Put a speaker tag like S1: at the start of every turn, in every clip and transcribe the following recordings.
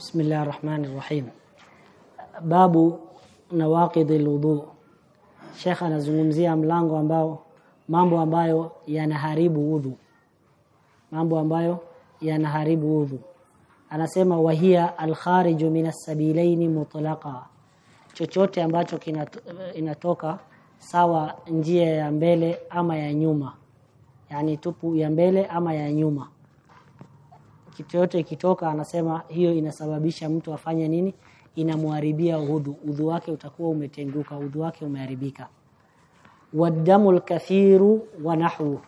S1: بسم الله الرحمن الرحيم babu nawaqidhi alwudu Sheikh anazungumzia mlango ambao mambo ambayo yanaharibu udhu mambo ambayo yanaharibu udhu anasema wahia alkhariju min as-sabilaini mutlaqa chochote ambacho inatoka sawa njia ya mbele ama ya nyuma yani tupu ya mbele ama ya nyuma kitu yote ikitoka anasema hiyo inasababisha mtu afanye nini? Inamuharibia udhu. Udhu wake utakuwa umetenguka udhu wake umeharibika. Wadamu kathiru wa nahwu.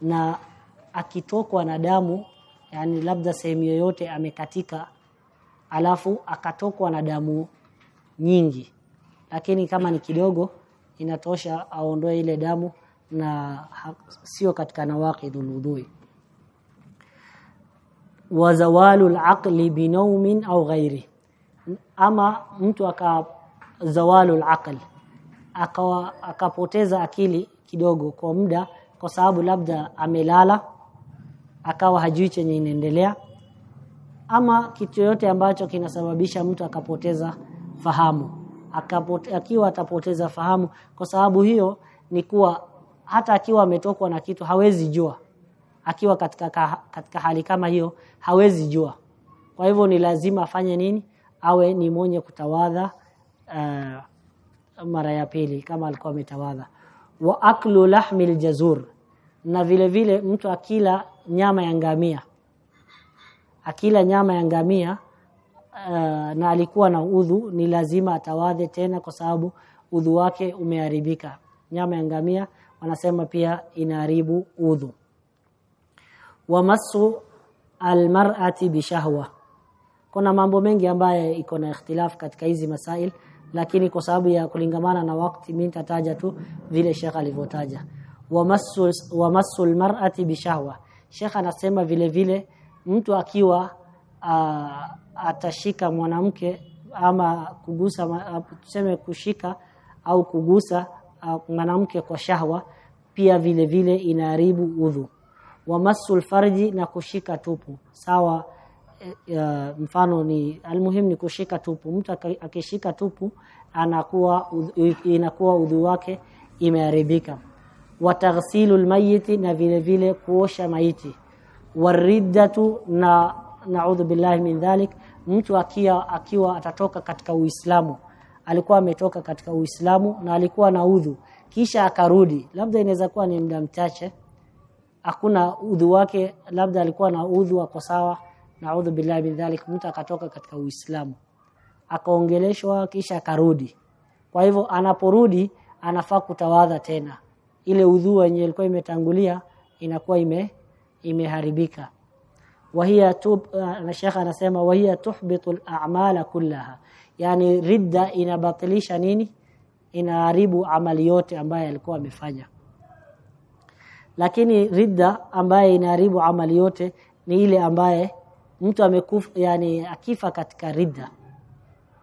S1: Na akitokwa na damu yani labda sehemu yoyote amekatika alafu akatokwa na damu nyingi. Lakini kama ni kidogo inatosha aondoe ile damu na sio katika nawaqidul wudhui wa zawalu al-aqli binawmin au ghairi. Ama mtu aka zawalu al-aql akawa akapoteza akili kidogo kwa muda kwa sababu labda amelala akawa hajui chenye inaendelea. Ama kitu yote ambacho kinasababisha mtu akapoteza fahamu Akapote, akiwa atapoteza fahamu. Kwa sababu hiyo ni kuwa hata akiwa ametokwa na kitu hawezi jua akiwa katika katika hali kama hiyo hawezi jua. Kwa hivyo ni lazima afanye nini? Awe ni mwenye kutawadha uh, mara ya pili kama alikuwa ametawadha. Wa aklu lahmi jazur na vile vile mtu akila nyama ya ngamia. Akila nyama ya ngamia uh, na alikuwa na udhu ni lazima atawadhe tena kwa sababu udhu wake umeharibika. Nyama ya ngamia wanasema pia inaharibu udhu wamasu almar'ati bishahwa kuna mambo mengi ambayo iko na ikhtilaf katika hizi masail lakini kwa sababu ya kulingamana na wakati mimi nitataja tu vile Sheikh alivyotaja. Wamasu wamassu almar'ati bishahwa Sheikh anasema vile vile mtu akiwa a, atashika mwanamke ama kugusa tuseme kushika au kugusa mwanamke kwa shahwa pia vile vile inaharibu udhu wamassul farji na kushika tupu. Sawa e, mfano ni almuhim ni kushika tupu. Mtu akishika tupu anakuwa udhu, inakuwa udhu wake imeharibika. Wataghsilu almayiti na vile vile kuosha maiti. Wariddatu na naudhu billahi min dhalik mtu akia akiwa atatoka katika uislamu. Alikuwa ametoka katika uislamu na alikuwa na udhu. Kisha akarudi. Labda inaweza kuwa ni muda mchache hakuna udhu wake labda alikuwa na udhu ako sawa naudhu billahi min dhalik mtu akatoka katika uislamu akaongeleshwa kisha akarudi. Kwa hivyo anaporudi anafaa kutawadha tena. Ile udhu yenye ilikuwa imetangulia inakuwa ime imeharibika. Wahia tub na shekha anasema wahia tuhbitu al-a'mala kullaha. Yani ridda inabatilisha nini? Inaharibu amali yote ambayo alikuwa amefanya lakini ridda ambaye inaharibu amali yote ni ile ambaye mtu amekufa yani akifa katika ridda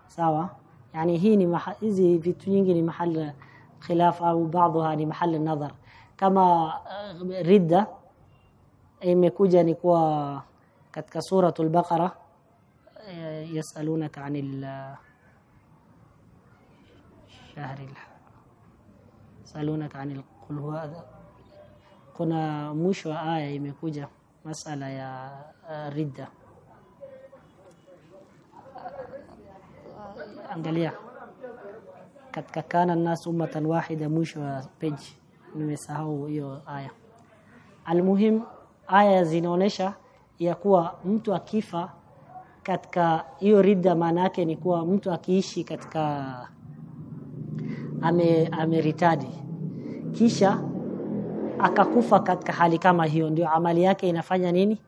S1: sawa yani hii ni hizi vitu nyingi ni mahali khilaf au baadhiha ni mahali nadhar kama uh, ridda imekuja ni kwa katika suratul baqara uh, yasalunaka anil shahri yasalunaka anil qul huwa kuna mwisho wa aya imekuja masala ya uh, ridda. Uh, angalia. Katika kana nas ummatan wahida mwisho wa page. Nimesahau hiyo aya. Almuhim aya zinaonesha ya kuwa mtu akifa katika hiyo ridda maana yake ni kuwa mtu akiishi katika ame ameritadi kisha akakufa katika hali kama hiyo ndio amali yake inafanya nini?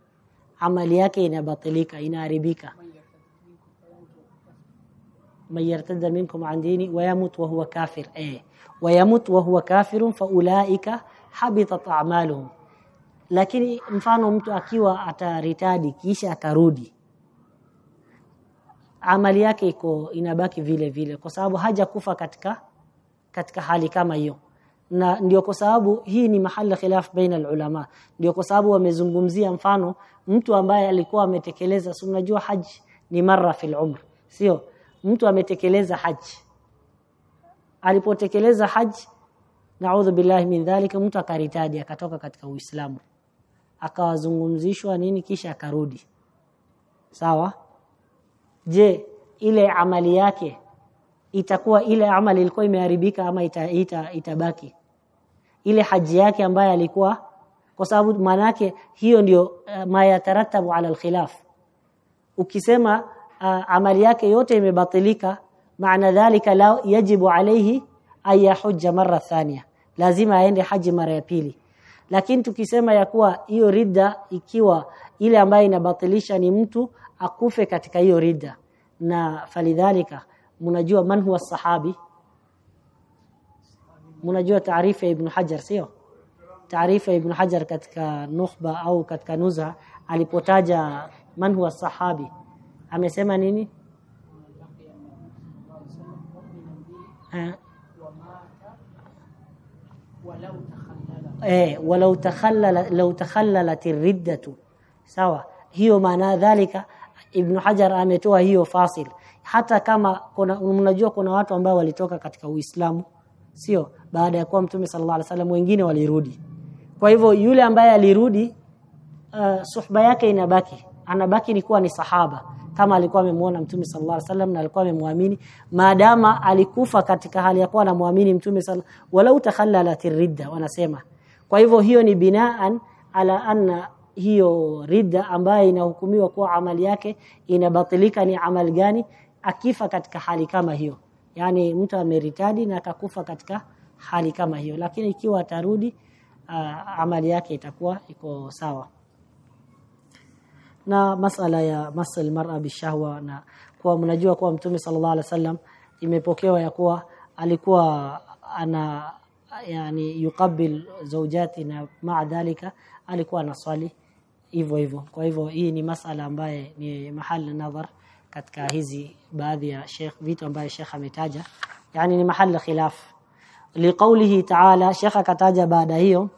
S1: Amali yake inabatilika inaharibika. Mayartada minkum an dini wayamut wa huwa kafir. Eh wayamut wa huwa kafirun faulaika habitat a'maluhum. Lakini mfano mtu akiwa ataritadi kisha akarudi amali yake iko inabaki vile vile kwa sababu haja kufa katika katika hali kama hiyo na ndio kwa sababu hii ni mahali khilaf baina ulama ndio kwa sababu wamezungumzia mfano mtu ambaye alikuwa ametekeleza si unajua haji ni mara fil umr sio? Mtu ametekeleza haji alipotekeleza haji naudhu billahi min dhalika mtu akaritadi akatoka katika uislamu. Akawazungumzishwa nini kisha akarudi. Sawa? Je ile amali yake itakuwa ile amali ilikuwa imeharibika ama ita, ita, itabaki ile haji yake ambaye alikuwa kwa sababu maana hiyo ndio uh, ma yataratabu ala alkhilaf. Ukisema uh, amali yake yote imebatilika maana dhalika la yajibu alayhi ay yahujja mara thania lazima aende haji mara ya pili. Lakini tukisema ya kuwa hiyo rida ikiwa ile ambayo inabatilisha ni mtu akufe katika hiyo rida na falidhalika mnajua man huwa sahabi mnajua taarifa ya ibn Hajar sio? Taarifa ya ibn Hajar katika nukhba au katika nuzha alipotaja man huwa sahabi amesema nini? Eh walau takhallala law takhallalat riddatu sawa hiyo maana dhalika ibn Hajar ametoa hiyo fasil. Hata kama kuna mnajua kuna watu ambao walitoka katika Uislamu sio baada ya kuwa mtume sallallahu alaihi wasallam wengine walirudi. Kwa hivyo yule ambaye alirudi uh, suhba yake inabaki. Anabaki ni kuwa ni sahaba kama alikuwa amemuona mtume sallallahu alaihi wasallam na alikuwa amemwamini. Maadama alikufa katika hali ya kuwa anamwamini mtume sallallahu walau takhallalat ridda wanasema. Kwa hivyo hiyo ni binaan ala anna hiyo ridda ambayo inahukumiwa kuwa amali yake inabatilika ni amali gani? Akifa katika hali kama hiyo yani mtu ameritadi na akakufa katika hali kama hiyo. Lakini ikiwa atarudi uh, amali yake itakuwa iko sawa. Na masala ya masal mar'a bishahwa na kwa mnajua kuwa mtume sallallahu alaihi wasallam imepokewa ya kuwa alikuwa ana yani yukabil zaujati na maadhalika alikuwa anaswali hivyo hivyo. Kwa hivyo hii ni masala ambaye ni mahali nadhar katika hizi baadhi ya Sheikh vitu ambavyo Sheikh ametaja. Yani ni mahali khilaf. Liqaulihi ta'ala Sheikh akataja baada hiyo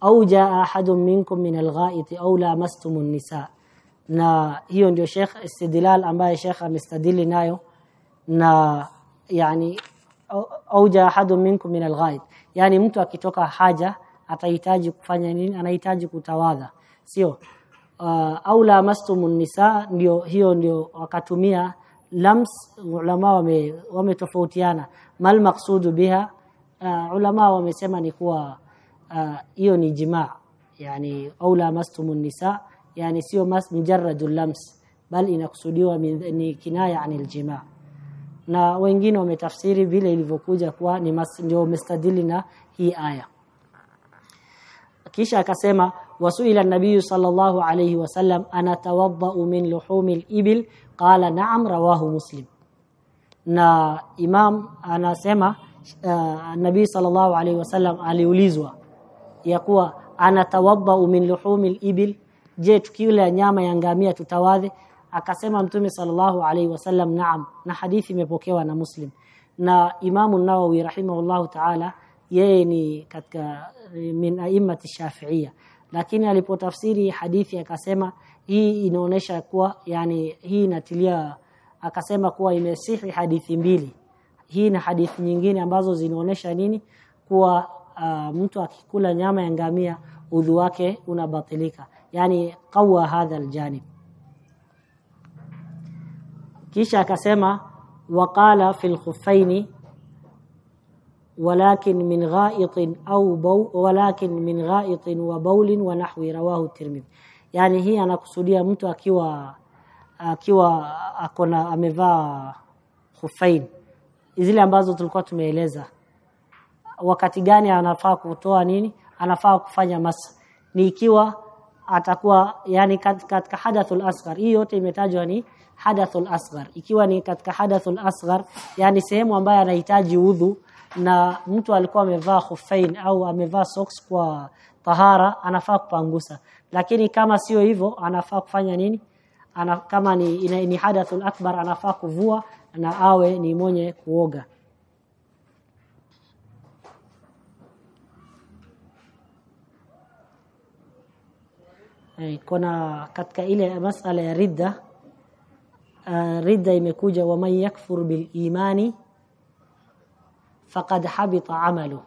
S1: au jaa ahadun minkum min alghaiti au lamastumun nisa. Na hiyo ndio Sheikh istidlal ambaye Sheikh amestadili nayo. Na yani au jaa ahadun minkum min alghait. Yani mtu akitoka haja atahitaji kufanya nini? Anahitaji kutawadha. Sio uh, au lamastumun nisa ndio hiyo ndio wakatumia lams ulama wame wametofautiana. Mal maqsudu biha uh, ulama wamesema ni kuwa hiyo uh, ni jima yani au lamastumun nisa yani sio mas mujarradul lams bal inakusudiwa ni kinaya anil jimaa. Na wengine wametafsiri vile ilivyokuja kuwa ni mas, ndio umestadili na hii aya. Kisha akasema wasuila nabii sallallahu alayhi wasallam ana tawadda min luhumil ibil qala na'am rawahu muslim na imam anasema uh, nabii sallallahu alayhi wasallam aliulizwa ya kuwa ana tawadda min luhumil ibil je tukila nyama ya ngamia tutawadhe akasema mtume sallallahu alayhi wasallam naam na hadithi imepokewa na muslim. Na imamu nawawi rahimahullahu ta'ala yeye ni katika min a'immati shafi'ia lakini alipotafsiri hadithi akasema hii inaonesha kuwa yani hii inatilia akasema kuwa imesihi hadithi mbili. Hii na hadithi nyingine ambazo zinaonesha nini? Kuwa uh, mtu akikula nyama ya ngamia udhu wake unabatilika. Yani qawa hadha aljanib. Kisha akasema waqala fil khuffaini walakin min gha'itin au baw walakin min gha'itin wa baulin wa nahwi rawahu tirmidhi. Yani hii anakusudia mtu akiwa akiwa akona amevaa khufain. Zile ambazo tulikuwa tumeeleza. Wakati gani anafaa kutoa nini? Anafaa kufanya masa. Ni ikiwa atakuwa yani katika hadathul asghar. Hii yote imetajwa ni hadathul asghar. Ikiwa ni katika hadathul asghar yani sehemu ambayo anahitaji udhu na mtu alikuwa amevaa khufain au amevaa socks kwa tahara anafaa kupangusa. Lakini kama sio hivyo anafaa kufanya nini? Ana, kama ni, ina, ni hadathul akbar anafaa kuvua na awe ni mwenye kuoga. E, kuna katika ile masala ya ridda uh, ridda imekuja wa man yakfur bil imani faqad habita amalu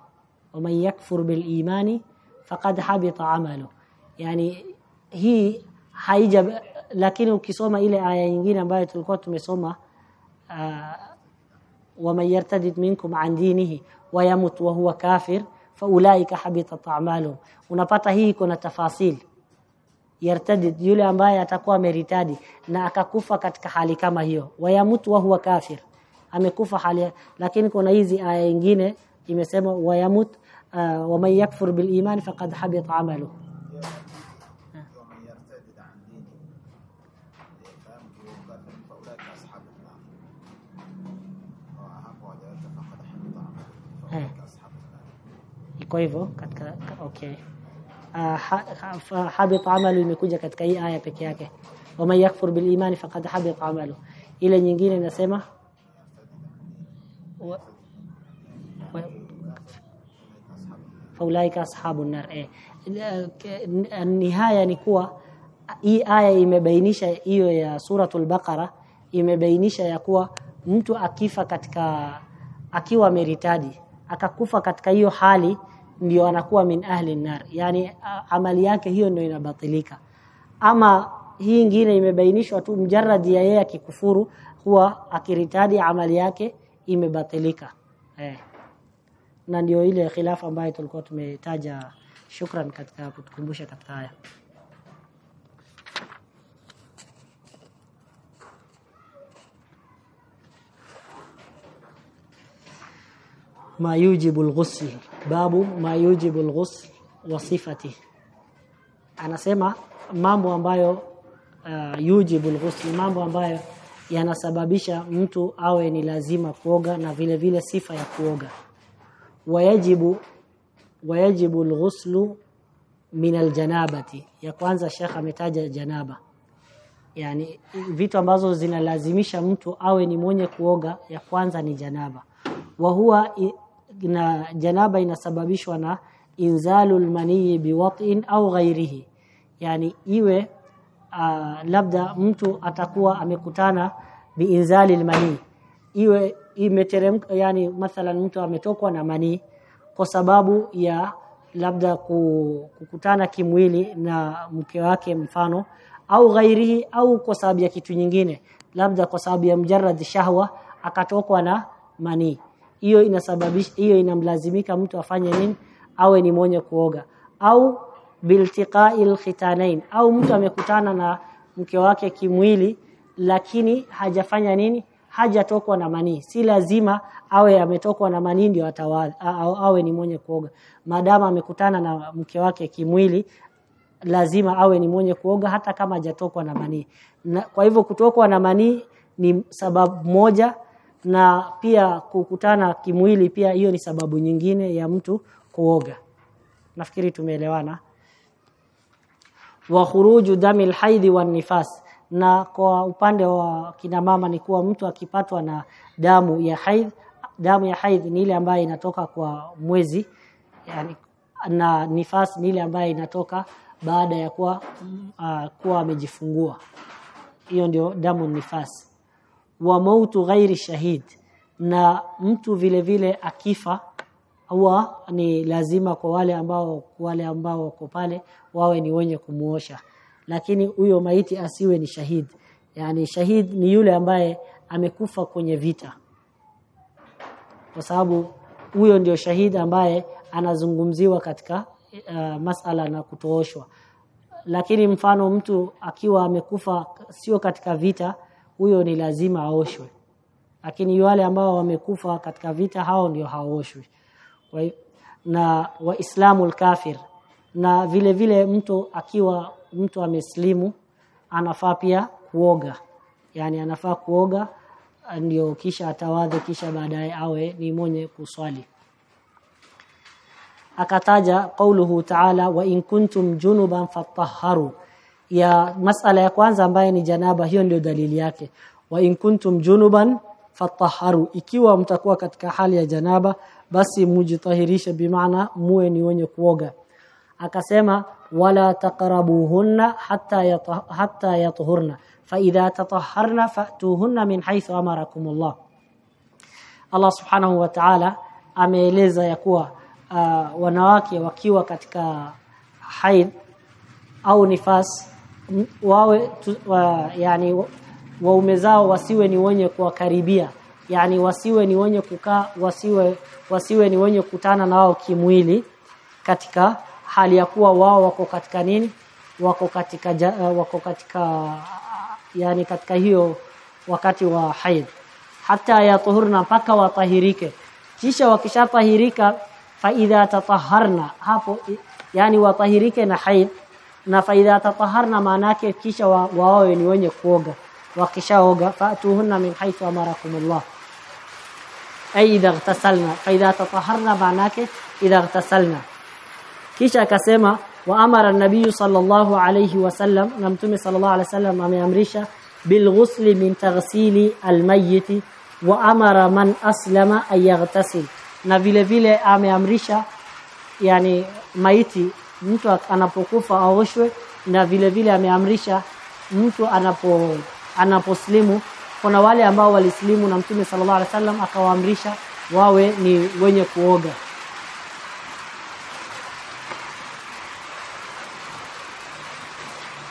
S1: wa man yakfur bil imani faqad habita amalu yani hii haija lakini ukisoma ile aya nyingine ambayo tulikuwa tumesoma uh, ومن يرتد منكم عن دينه ويمت وهو كافر فاولئك حبطت اعمالهم unapata hii kuna tafasil yartadid yule ambaye atakuwa ameritadi na akakufa katika hali kama hiyo. Wayamutu wa huwa kafir. Amekufa hali lakini kuna hizi aya nyingine imesema wayamut uh, wa man yakfur bil iman faqad habita amalu
S2: eh.
S1: kwa hivyo katika okay uh, ha, ha, fa- habita amalu imekuja katika hii aya peke yake waman yakfur bil imani faqad habit amalu ile nyingine inasema faulaika ashabun nar eh. Eh, nihaya ni kuwa hii aya imebainisha hiyo ya suratul baqara imebainisha ya kuwa mtu akifa katika akiwa meritadi akakufa katika hiyo hali ndio anakuwa min ahli nar yani amali yake hiyo ndio inabatilika. Ama hii ingine imebainishwa tu mjarradi ya yeye akikufuru huwa akiritadi amali yake imebatilika. Eh. Na ndio ile khilafa ambayo tulikuwa tumetaja. Shukran katika kutukumbusha katika haya ما يوجب الغسل babu ma yujibu alghusl wa sifati anasema mambo ambayo uh, yujibu alghusl mambo ambayo yanasababisha mtu awe ni lazima kuoga na vile vile sifa ya kuoga wayajibu wayajibu alghuslu min aljanabati ya kwanza shekha ametaja janaba yani vitu ambazo zinalazimisha mtu awe ni mwenye kuoga ya kwanza ni janaba wa huwa i- na janaba inasababishwa na inzalul manii biwat'in au ghairihi. Yani iwe uh, labda mtu atakuwa amekutana biinzalil manii iwe imeteremka yani mathalan mtu ametokwa na manii kwa sababu ya labda kukutana kimwili na mke wake mfano au ghairihi au kwa sababu ya kitu nyingine labda kwa sababu ya mjarrad shahwa akatokwa na manii hiyo inasababisha hiyo inamlazimika mtu afanye nini? Awe ni mwenye kuoga. Au biltiqa'il khitanain. Au mtu amekutana na mke wake kimwili lakini hajafanya nini? Hajatokwa na manii. Si lazima awe ametokwa na manii ndio atawa- a- a- awe ni mwenye kuoga. Madama amekutana na mke wake kimwili lazima awe ni mwenye kuoga hata kama hajatokwa na manii. Kwa hivyo kutokwa na manii ni sababu moja na pia kukutana kimwili pia hiyo ni sababu nyingine ya mtu kuoga. Nafikiri tumeelewana. Wa khuruju dami alhaidhi wan nifas. Na kwa upande wa kina mama ni kuwa mtu akipatwa na damu ya haidh damu ya haidh ni ile ambayo inatoka kwa mwezi yani na nifas ni ile ambayo inatoka baada ya kuwa uh, kuwa amejifungua. Hiyo ndio damu nifas wa mautu ghairi shahid. Na mtu vile vile akifa huwa ni lazima kwa wale ambao wale ambao wako pale wawe ni wenye kumuosha. Lakini huyo maiti asiwe ni shahid. Yani shahid ni yule ambaye amekufa kwenye vita. Kwa sababu huyo ndio shahid ambaye anazungumziwa katika uh, masala na kutooshwa. Lakini mfano mtu akiwa amekufa sio katika vita huyo ni lazima aoshwe. Lakini wale ambao wamekufa katika vita hao ndio haoshwi. Na waislamu kafir na vile vile mtu akiwa mtu ameslimu anafaa pia kuoga. Yani anafaa kuoga ndio kisha atawadhe kisha baadaye awe ni mwenye kuswali. Akataja qauluhu ta'ala wa in kuntum junuban fatahharu ya masala ya kwanza ambaye ni janaba hiyo ndio dalili yake. Wa in kuntum junuban fatahharu. Ikiwa mtakuwa katika hali ya janaba basi mujitahirishe bimaana muwe ni wenye kuoga. Akasema wala taqrabuhunna hatta yata, hatta yatuhurna. Fa idha tatahharna fatuhunna min haythu amarakumullah. Allah subhanahu wa ta'ala ameeleza ya kuwa uh, wanawake wakiwa katika haid au nifas wawe tu, wa, yani waume zao wasiwe ni wenye kuwakaribia. Yani wasiwe ni wenye kukaa wasiwe wasiwe ni wenye kutana na wao kimwili katika hali ya kuwa wao wako katika nini? Wako katika ja, uh, wako katika yani katika hiyo wakati wa haid. Hata yatuhurna mpaka watahirike. Kisha wakishatahirika fa idha tataharna hapo yani watahirike na haid na fa idha tataharna maana yake kisha wa- ni wenye kuoga wakishaoga fatuhunna min haythu amarakumullah ay idha ightasalna fa idha tataharna maana yake idha ightasalna kisha akasema wa amara an-nabiy sallallahu alayhi wasallam na mtume sallallahu alayhi wasallam ameamrisha bil ghusli min taghsili al-mayyit wa amara man aslama ay yaghtasil na vile vile ameamrisha yani maiti mtu anapokufa aoshwe na vile vile ameamrisha mtu anapo anaposlimu. Kuna wale ambao walislimu na mtume sallallahu alaihi wasallam akawaamrisha wawe ni wenye kuoga